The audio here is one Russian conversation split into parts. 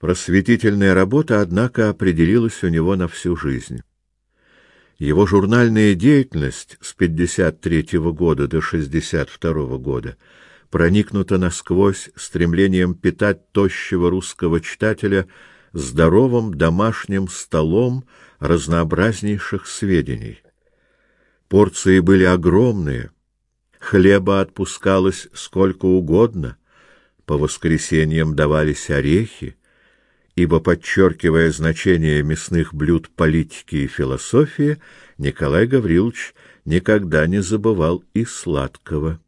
Просветительная работа, однако, определилась у него на всю жизнь. Его журнальная деятельность с 53 года до 62 года проникнута насквозь стремлением питать тощего русского читателя здоровым домашним столом разнообразнейших сведений. Порции были огромные, хлеба отпускалось сколько угодно, по воскресеньям давались орехи, ибо, подчеркивая значение мясных блюд политики и философии, Николай Гаврилович никогда не забывал и сладкого.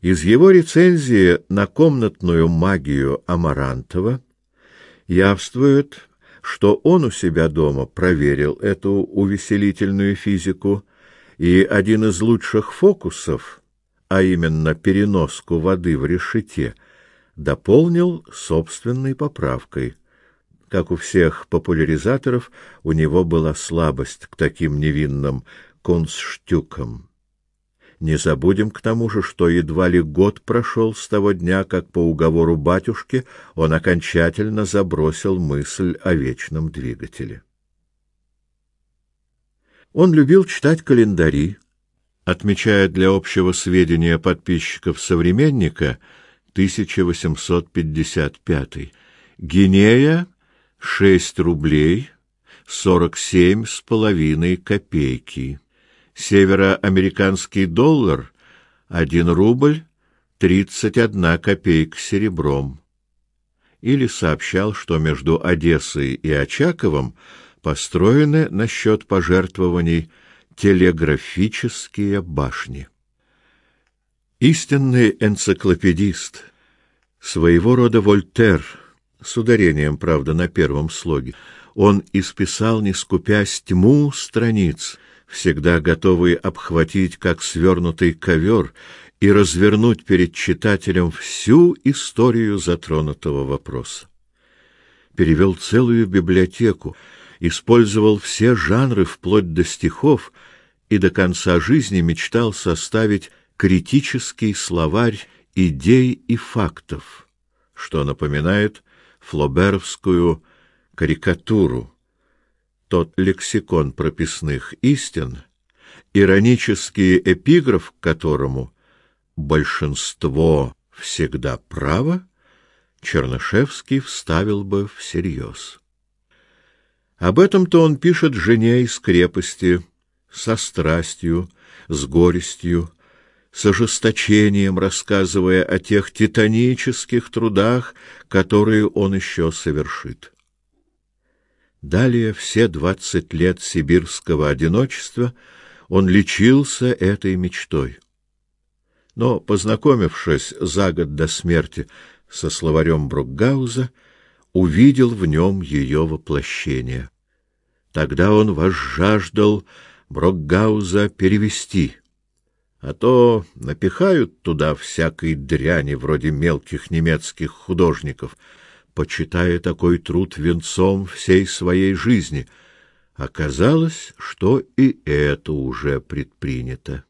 Из его рецензии на комнатную магию Амарантова явствует, что он у себя дома проверил эту увеселительную физику, и один из лучших фокусов, а именно переноску воды в решете, дополнил собственной поправкой. Как у всех популяризаторов, у него была слабость к таким невинным констштюкам. Не забудем к тому же, что едва ли год прошел с того дня, как по уговору батюшки он окончательно забросил мысль о вечном двигателе. Он любил читать календари, отмечая для общего сведения подписчиков «Современника» 1855. Гинея — 6 рублей 47 с половиной копейки. Североамериканский доллар — 1 рубль 31 копейка серебром. Или сообщал, что между Одессой и Очаковым построены на счет пожертвований телеграфические башни. Истинный энциклопедист, своего рода Вольтер, с ударением, правда, на первом слоге, он исписал, не скупясь, тьму страниц, всегда готовый обхватить, как свернутый ковер, и развернуть перед читателем всю историю затронутого вопроса. Перевел целую библиотеку, использовал все жанры вплоть до стихов и до конца жизни мечтал составить критический словарь идей и фактов, что напоминает флоберовскую карикатуру, тот лексикон прописных истин, иронический эпиграф к которому большинство всегда право, Чернышевский вставил бы всерьез. Об этом-то он пишет жене из крепости, со страстью, с горестью, с ожесточением рассказывая о тех титанических трудах, которые он еще совершит. Далее все двадцать лет сибирского одиночества он лечился этой мечтой. Но, познакомившись за год до смерти со словарем Брукгауза, увидел в нем ее воплощение. Тогда он возжаждал Брокгауза перевести — а то напихают туда всякой дряни вроде мелких немецких художников, почитая такой труд венцом всей своей жизни. Оказалось, что и это уже предпринято.